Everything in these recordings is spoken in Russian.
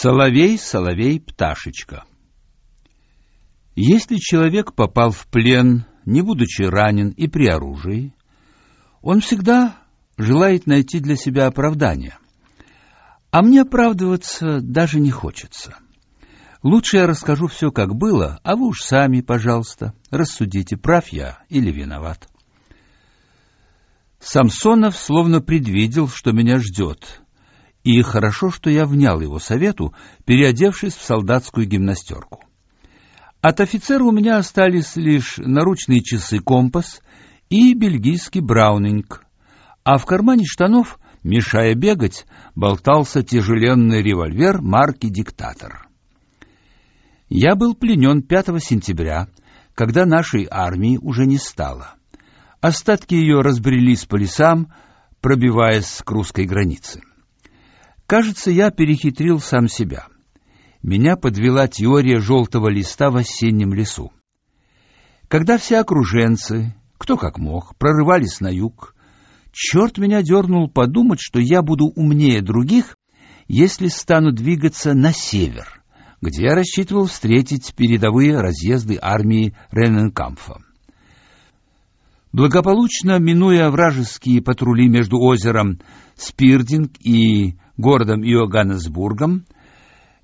Соловей, соловей, пташечка. Если человек попал в плен, не будучи ранен и при оружии, он всегда желает найти для себя оправдание. А мне оправдываться даже не хочется. Лучше я расскажу все, как было, а вы уж сами, пожалуйста, рассудите, прав я или виноват. Самсонов словно предвидел, что меня ждет, и хорошо, что я внял его совету, переодевшись в солдатскую гимнастерку. От офицера у меня остались лишь наручные часы-компас и бельгийский браунинг, а в кармане штанов, мешая бегать, болтался тяжеленный револьвер марки «Диктатор». Я был пленен 5 сентября, когда нашей армии уже не стало. Остатки ее разбрелись по лесам, пробиваясь к русской границе. Кажется, я перехитрил сам себя. Меня подвела теория желтого листа в осеннем лесу. Когда все окруженцы, кто как мог, прорывались на юг, черт меня дернул подумать, что я буду умнее других, если стану двигаться на север, где я рассчитывал встретить передовые разъезды армии Рененкамфа. Благополучно минуя вражеские патрули между озером Спирдинг и городом Иоганнесбургом,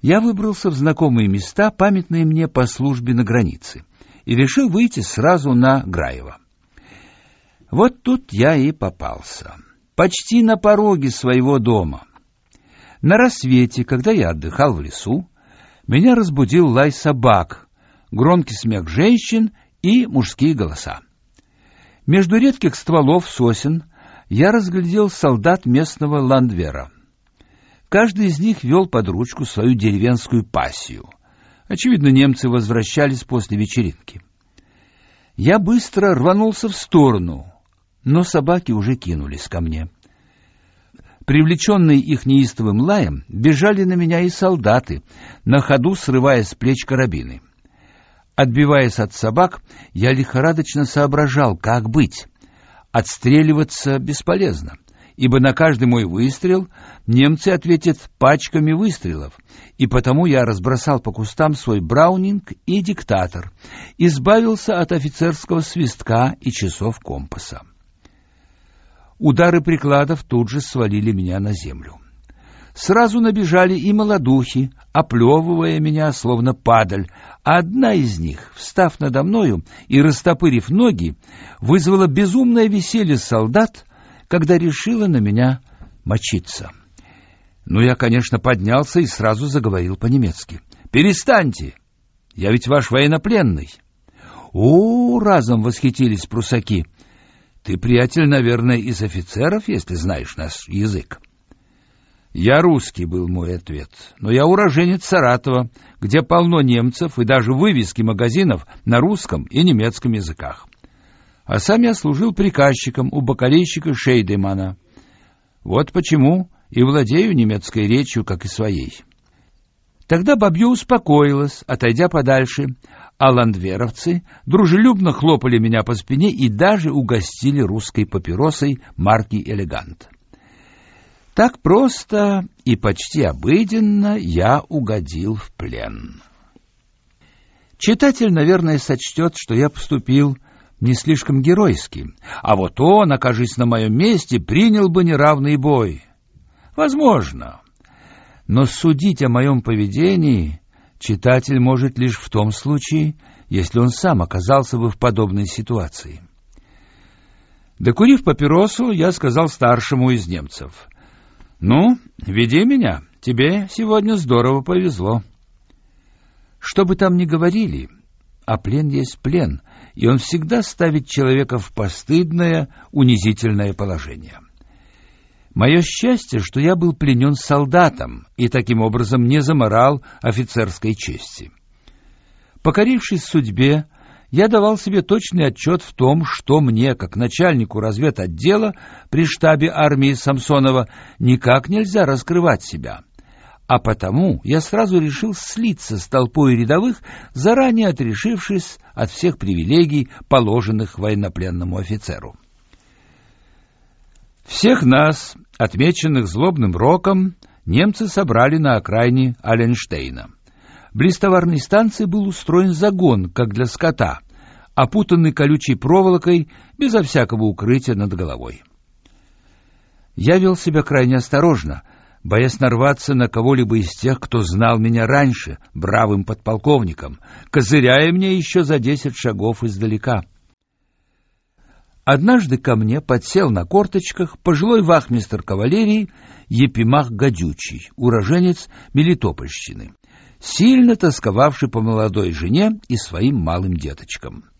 я выбрался в знакомые места, памятные мне по службе на границе, и решил выйти сразу на Граева. Вот тут я и попался, почти на пороге своего дома. На рассвете, когда я отдыхал в лесу, меня разбудил лай собак, громкий смех женщин и мужские голоса. Между редких стволов сосен я разглядел солдат местного ландвера. Каждый из них вел под ручку свою деревенскую пассию. Очевидно, немцы возвращались после вечеринки. Я быстро рванулся в сторону, но собаки уже кинулись ко мне. Привлеченные их неистовым лаем, бежали на меня и солдаты, на ходу срывая с плеч карабины. Отбиваясь от собак, я лихорадочно соображал, как быть. Отстреливаться бесполезно ибо на каждый мой выстрел немцы ответят пачками выстрелов, и потому я разбросал по кустам свой браунинг и диктатор, избавился от офицерского свистка и часов компаса. Удары прикладов тут же свалили меня на землю. Сразу набежали и молодухи, оплевывая меня, словно падаль, одна из них, встав надо мною и растопырив ноги, вызвала безумное веселье солдат, когда решила на меня мочиться. Ну, я, конечно, поднялся и сразу заговорил по-немецки. «Перестаньте! Я ведь ваш военнопленный!» «О!» — разом восхитились прусаки. «Ты, приятель, наверное, из офицеров, если знаешь наш язык?» «Я русский», — был мой ответ, «но я уроженец Саратова, где полно немцев и даже вывески магазинов на русском и немецком языках а сам я служил приказчиком у бакалейщика Шейдемана. Вот почему и владею немецкой речью, как и своей. Тогда бабье успокоилась, отойдя подальше, а ландверовцы дружелюбно хлопали меня по спине и даже угостили русской папиросой марки «Элегант». Так просто и почти обыденно я угодил в плен. Читатель, наверное, сочтет, что я поступил не слишком геройски, а вот он, окажись на моем месте, принял бы неравный бой. Возможно. Но судить о моем поведении читатель может лишь в том случае, если он сам оказался бы в подобной ситуации. Докурив папиросу, я сказал старшему из немцев: "Ну, веди меня. Тебе сегодня здорово повезло". Что бы там ни говорили, а плен есть плен, и он всегда ставит человека в постыдное, унизительное положение. Мое счастье, что я был пленен солдатом и таким образом не заморал офицерской чести. Покорившись судьбе, я давал себе точный отчет в том, что мне, как начальнику разведотдела при штабе армии Самсонова, никак нельзя раскрывать себя — а потому я сразу решил слиться с толпой рядовых, заранее отрешившись от всех привилегий, положенных военнопленному офицеру. Всех нас, отмеченных злобным роком, немцы собрали на окраине Аленштейна. Близ товарной станции был устроен загон, как для скота, опутанный колючей проволокой, безо всякого укрытия над головой. Я вел себя крайне осторожно, боясь нарваться на кого-либо из тех, кто знал меня раньше, бравым подполковником, козыряя мне еще за десять шагов издалека. Однажды ко мне подсел на корточках пожилой вахмистр кавалерии Епимах Гадючий, уроженец Мелитопольщины, сильно тосковавший по молодой жене и своим малым деточкам. —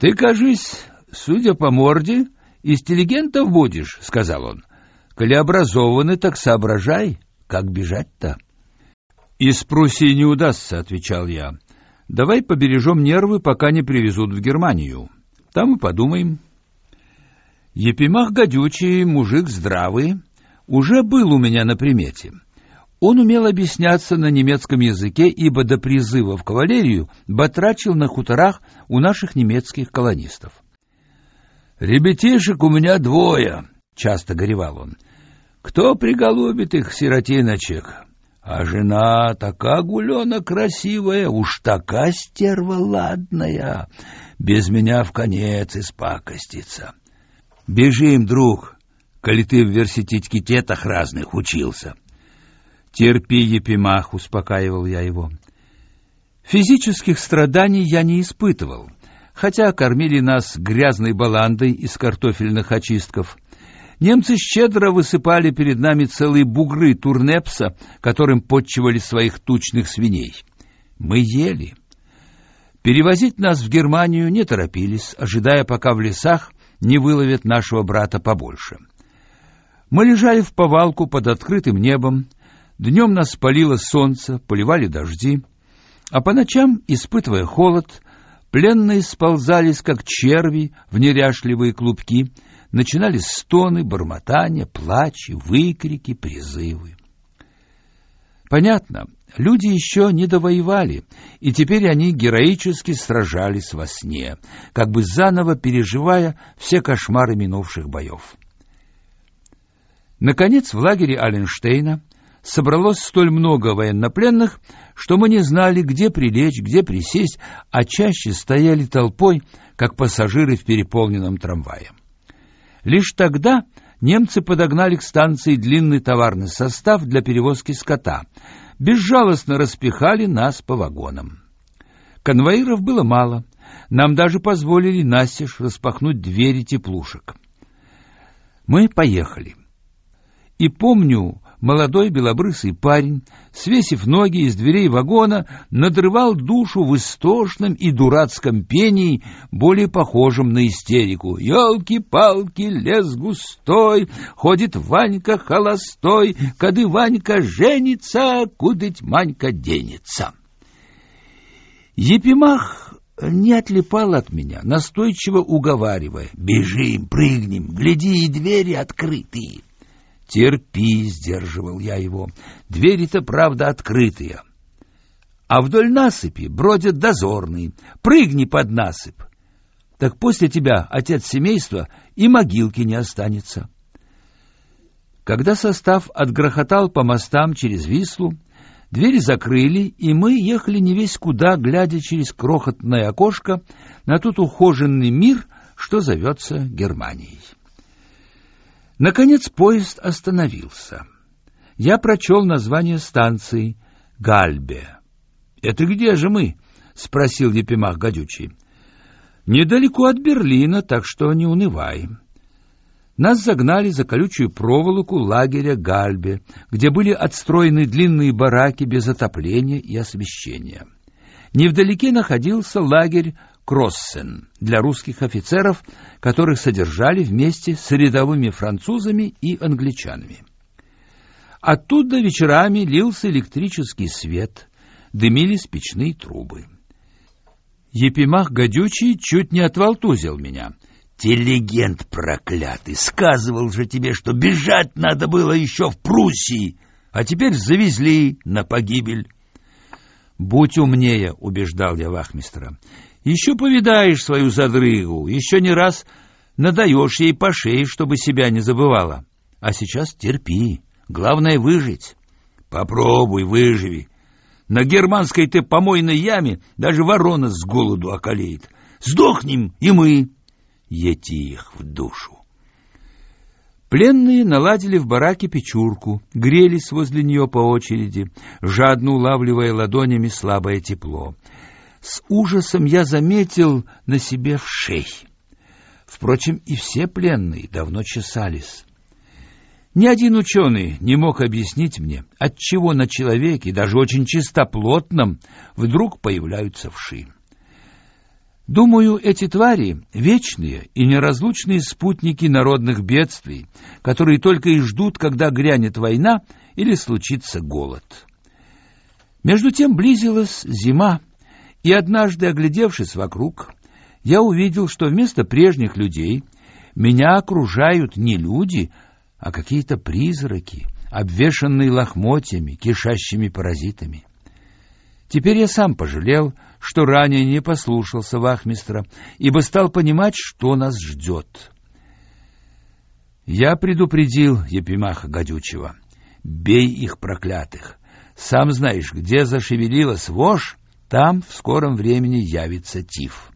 Ты, кажись, судя по морде, из интеллигентов будешь, — сказал он. — Коли образованный, так соображай, как бежать-то. — Из Пруссии не удастся, — отвечал я. — Давай побережем нервы, пока не привезут в Германию. — там и подумаем. Епимах Гадючий, мужик здравый, уже был у меня на примете. Он умел объясняться на немецком языке, ибо до призыва в кавалерию батрачил на хуторах у наших немецких колонистов. «Ребятишек у меня двое», — часто горевал он. «Кто приголубит их, сиротиночек? А жена такая гулена красивая, уж такая стерва ладная без меня в конец испакостится. Бежим, друг, коли ты в верситетах разных учился. Терпи, Епимах, успокаивал я его. Физических страданий я не испытывал, хотя кормили нас грязной баландой из картофельных очистков. Немцы щедро высыпали перед нами целые бугры турнепса, которым подчивали своих тучных свиней. Мы ели. Перевозить нас в Германию не торопились, ожидая, пока в лесах не выловят нашего брата побольше. Мы лежали в повалку под открытым небом, днем нас палило солнце, поливали дожди, а по ночам, испытывая холод, пленные сползались, как черви, в неряшливые клубки, начинались стоны, бормотания, плачи, выкрики, призывы. Понятно, Люди еще не довоевали, и теперь они героически сражались во сне, как бы заново переживая все кошмары минувших боев. Наконец, в лагере Аленштейна собралось столь много военнопленных, что мы не знали, где прилечь, где присесть, а чаще стояли толпой, как пассажиры в переполненном трамвае. Лишь тогда немцы подогнали к станции длинный товарный состав для перевозки скота — безжалостно распихали нас по вагонам. Конвоиров было мало, нам даже позволили настежь распахнуть двери теплушек. Мы поехали. И помню, молодой белобрысый парень, свесив ноги из дверей вагона, надрывал душу в истошном и дурацком пении, более похожем на истерику. «Елки-палки, лес густой, ходит Ванька холостой, кады Ванька женится, кудыть Манька денется». Епимах не отлипал от меня, настойчиво уговаривая. «Бежим, прыгнем, гляди, и двери открытые». Терпи, сдерживал я его. Двери-то, правда, открытые. А вдоль насыпи бродят дозорные. Прыгни под насыпь. Так после тебя, отец семейства, и могилки не останется. Когда состав отгрохотал по мостам через Вислу, двери закрыли, и мы ехали не весь куда, глядя через крохотное окошко на тот ухоженный мир, что зовется Германией. Наконец поезд остановился. Я прочел название станции Гальбе. «Это где же мы?» — спросил Епимах Гадючий. «Недалеко от Берлина, так что не унывай». Нас загнали за колючую проволоку лагеря Гальбе, где были отстроены длинные бараки без отопления и освещения. Невдалеке находился лагерь Кроссен для русских офицеров, которых содержали вместе с рядовыми французами и англичанами. Оттуда вечерами лился электрический свет, дымились печные трубы. Епимах Гадючий чуть не отвалтузил меня. «Телегент проклятый! Сказывал же тебе, что бежать надо было еще в Пруссии, а теперь завезли на погибель!» «Будь умнее», — убеждал я вахмистра. «Еще повидаешь свою задрыгу, еще не раз надаешь ей по шее, чтобы себя не забывала. А сейчас терпи, Главное выжить. Попробуй, выживи. На германской ты помойной яме даже ворона с голоду околеет. Сдохнем и мы. Ети их в душу. Пленные наладили в бараке печурку, грелись возле нее по очереди, жадно улавливая ладонями слабое тепло. С ужасом я заметил на себе вшей. Впрочем, и все пленные давно чесались. Ни один ученый не мог объяснить мне, отчего на человеке, даже очень чистоплотном, вдруг появляются вши. Думаю, эти твари — вечные и неразлучные спутники народных бедствий, которые только и ждут, когда грянет война или случится голод. Между тем близилась зима, и однажды, оглядевшись вокруг, я увидел, что вместо прежних людей меня окружают не люди, а какие-то призраки, обвешанные лохмотьями, кишащими паразитами. Теперь я сам пожалел, что ранее не послушался вахмистра, ибо стал понимать, что нас ждет. Я предупредил Епимаха Гадючева. Бей их проклятых. Сам знаешь, где зашевелилась вошь, там в скором времени явится тиф.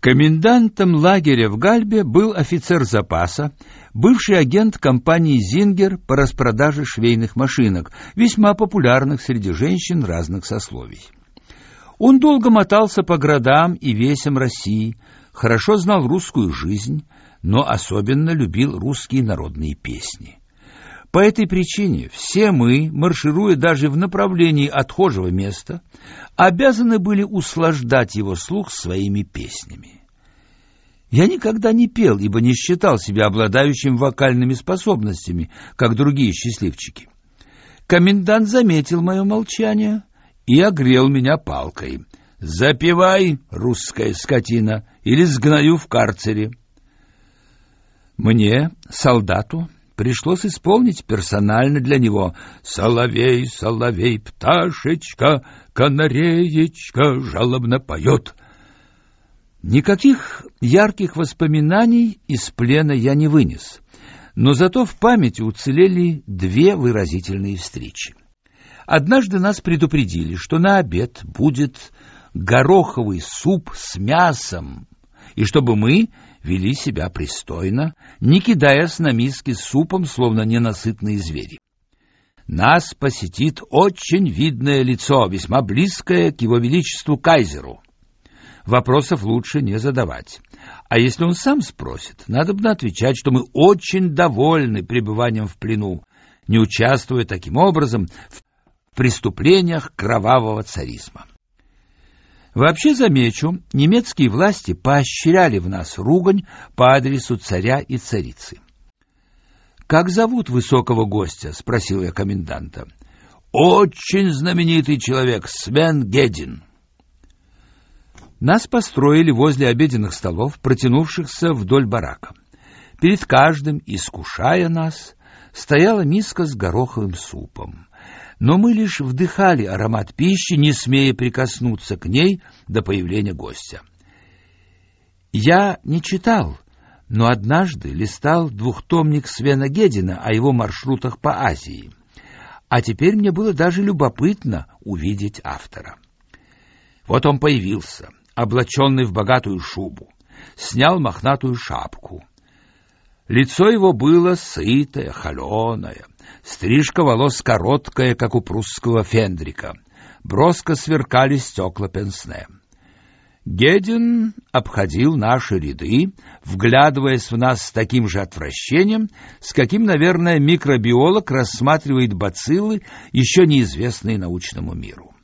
Комендантом лагеря в Гальбе был офицер запаса, бывший агент компании «Зингер» по распродаже швейных машинок, весьма популярных среди женщин разных сословий. Он долго мотался по городам и весям России, хорошо знал русскую жизнь, но особенно любил русские народные песни. По этой причине все мы, маршируя даже в направлении отхожего места, обязаны были услаждать его слух своими песнями. Я никогда не пел, ибо не считал себя обладающим вокальными способностями, как другие счастливчики. Комендант заметил мое молчание и огрел меня палкой. «Запивай, русская скотина, или сгною в карцере». Мне, солдату, пришлось исполнить персонально для него «Соловей, соловей, пташечка, канареечка жалобно поет». Никаких ярких воспоминаний из плена я не вынес, но зато в памяти уцелели две выразительные встречи. Однажды нас предупредили, что на обед будет гороховый суп с мясом, и чтобы мы вели себя пристойно, не кидаясь на миски с супом, словно ненасытные звери. Нас посетит очень видное лицо, весьма близкое к его величеству кайзеру. Вопросов лучше не задавать. А если он сам спросит, надо бы отвечать, что мы очень довольны пребыванием в плену, не участвуя таким образом в преступлениях кровавого царизма. Вообще замечу, немецкие власти поощряли в нас ругань по адресу царя и царицы. Как зовут высокого гостя, спросил я коменданта. Очень знаменитый человек Свен Гедин. Нас построили возле обеденных столов, протянувшихся вдоль барака. Перед каждым, искушая нас, стояла миска с гороховым супом но мы лишь вдыхали аромат пищи, не смея прикоснуться к ней до появления гостя. Я не читал, но однажды листал двухтомник Свена Гедина о его маршрутах по Азии. А теперь мне было даже любопытно увидеть автора. Вот он появился, облаченный в богатую шубу, снял мохнатую шапку. Лицо его было сытое, холеное, Стрижка волос короткая, как у прусского фендрика. Броско сверкали стекла пенсне. Гедин обходил наши ряды, вглядываясь в нас с таким же отвращением, с каким, наверное, микробиолог рассматривает бациллы, еще неизвестные научному миру.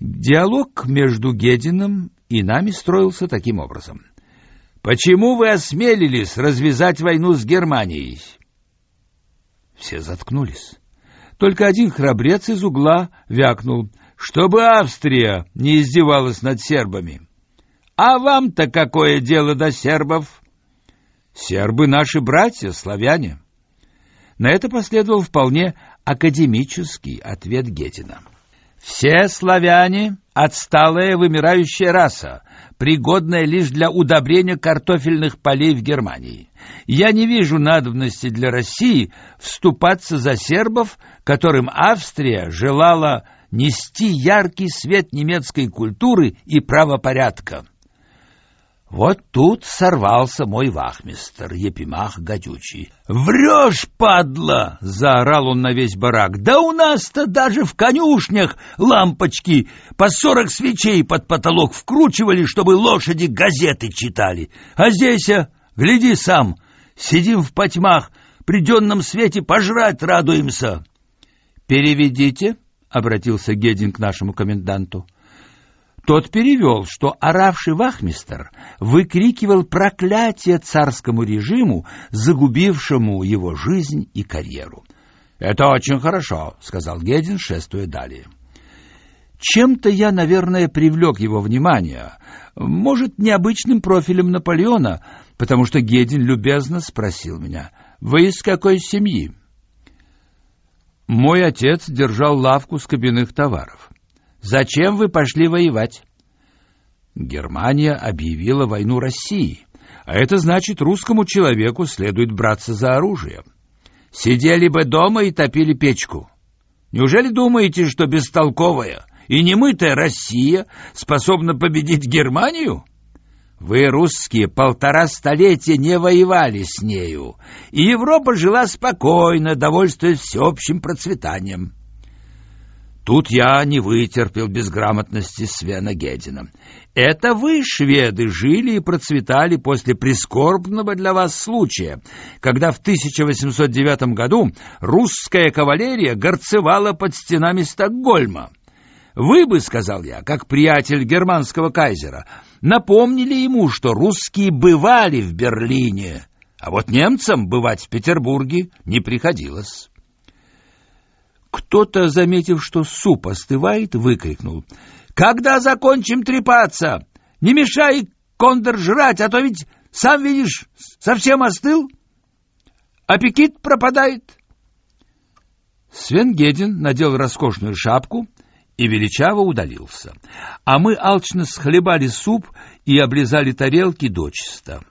Диалог между Гединым и нами строился таким образом. «Почему вы осмелились развязать войну с Германией?» Все заткнулись. Только один храбрец из угла вякнул, чтобы Австрия не издевалась над сербами. А вам-то какое дело до сербов? Сербы наши братья, славяне. На это последовал вполне академический ответ Гетина. Все славяне — отсталая вымирающая раса, пригодная лишь для удобрения картофельных полей в Германии. Я не вижу надобности для России вступаться за сербов, которым Австрия желала нести яркий свет немецкой культуры и правопорядка. Вот тут сорвался мой вахмистр, Епимах Гадючий. «Врешь, падла!» — заорал он на весь барак. «Да у нас-то даже в конюшнях лампочки по сорок свечей под потолок вкручивали, чтобы лошади газеты читали. А здесь, а, гляди сам, сидим в потьмах, при денном свете пожрать радуемся». «Переведите», — обратился Гедин к нашему коменданту. Тот перевел, что оравший вахмистр выкрикивал проклятие царскому режиму, загубившему его жизнь и карьеру. «Это очень хорошо», — сказал Гедин, шествуя далее. Чем-то я, наверное, привлек его внимание, может, необычным профилем Наполеона, потому что Гедин любезно спросил меня, «Вы из какой семьи?» Мой отец держал лавку скобяных товаров. Зачем вы пошли воевать? Германия объявила войну России, а это значит, русскому человеку следует браться за оружие. Сидели бы дома и топили печку. Неужели думаете, что бестолковая и немытая Россия способна победить Германию? Вы, русские, полтора столетия не воевали с нею, и Европа жила спокойно, довольствуясь всеобщим процветанием. Тут я не вытерпел безграмотности Свена Гедина. Это вы, шведы, жили и процветали после прискорбного для вас случая, когда в 1809 году русская кавалерия горцевала под стенами Стокгольма. Вы бы, сказал я, как приятель германского кайзера, напомнили ему, что русские бывали в Берлине, а вот немцам бывать в Петербурге не приходилось. Кто-то, заметив, что суп остывает, выкрикнул. «Когда закончим трепаться? Не мешай, кондор, жрать, а то ведь, сам видишь, совсем остыл. Аппетит пропадает». Свен Гедин надел роскошную шапку и величаво удалился. А мы алчно схлебали суп и облизали тарелки дочисто.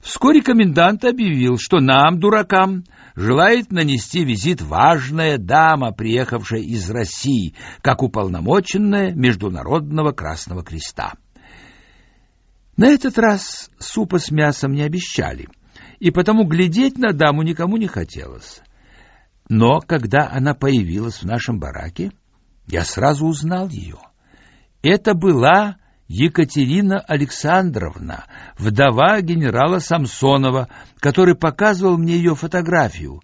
Вскоре комендант объявил, что нам, дуракам, желает нанести визит важная дама, приехавшая из России, как уполномоченная Международного Красного Креста. На этот раз супа с мясом не обещали, и потому глядеть на даму никому не хотелось. Но когда она появилась в нашем бараке, я сразу узнал ее. Это была Екатерина Александровна, вдова генерала Самсонова, который показывал мне ее фотографию.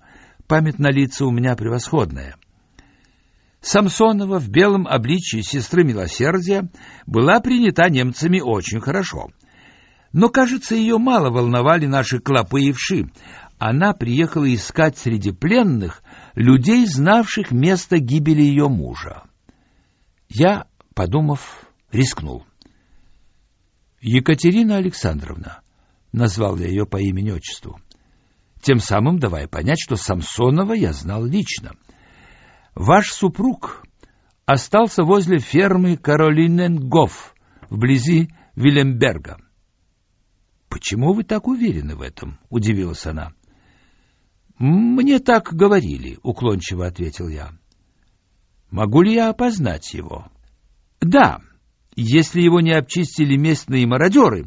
Память на лица у меня превосходная. Самсонова в белом обличье сестры Милосердия была принята немцами очень хорошо. Но, кажется, ее мало волновали наши клопы и вши. Она приехала искать среди пленных людей, знавших место гибели ее мужа. Я, подумав, рискнул. Екатерина Александровна, назвал я ее по имени-отчеству, тем самым давая понять, что Самсонова я знал лично. Ваш супруг остался возле фермы Каролиненгоф, вблизи Виленберга. Почему вы так уверены в этом? удивилась она. Мне так говорили, уклончиво ответил я. Могу ли я опознать его? Да. Если его не обчистили местные мародеры,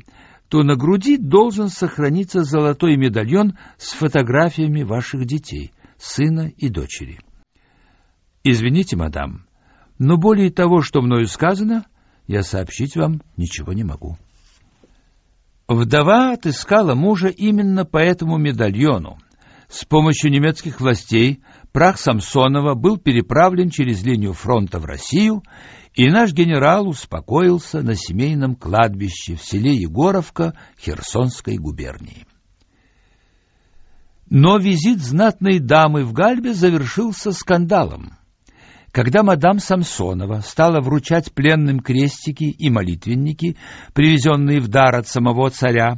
то на груди должен сохраниться золотой медальон с фотографиями ваших детей, сына и дочери. Извините, мадам, но более того, что мною сказано, я сообщить вам ничего не могу. Вдова отыскала мужа именно по этому медальону. С помощью немецких властей прах Самсонова был переправлен через линию фронта в Россию и наш генерал успокоился на семейном кладбище в селе Егоровка Херсонской губернии. Но визит знатной дамы в Гальбе завершился скандалом. Когда мадам Самсонова стала вручать пленным крестики и молитвенники, привезенные в дар от самого царя,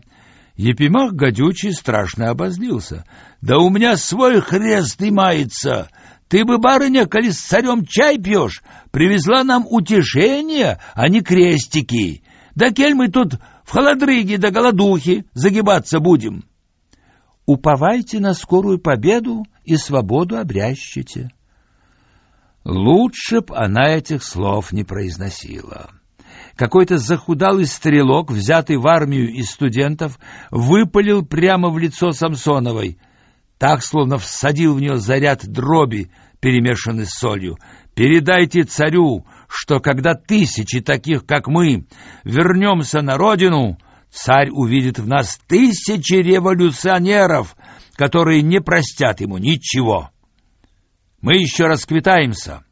Епимах Гадючий страшно обозлился. «Да у меня свой хрест и мается! Ты бы, барыня, коли с царем чай пьешь, привезла нам утешение, а не крестики. Да кель мы тут в холодрыге до да голодухи загибаться будем. Уповайте на скорую победу и свободу обрящите. Лучше б она этих слов не произносила. Какой-то захудалый стрелок, взятый в армию из студентов, выпалил прямо в лицо Самсоновой, так словно всадил в нее заряд дроби, перемешанный с солью. Передайте царю, что когда тысячи таких, как мы, вернемся на родину, царь увидит в нас тысячи революционеров, которые не простят ему ничего. Мы еще расквитаемся.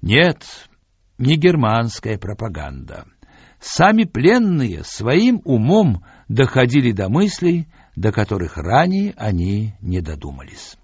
Нет, не германская пропаганда. Сами пленные своим умом доходили до мыслей, до которых ранее они не додумались.